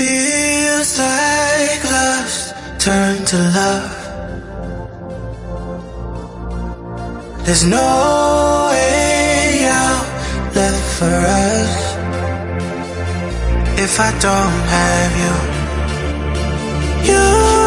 Feels like lust turned to love. There's no way out left for us if I don't have you. You.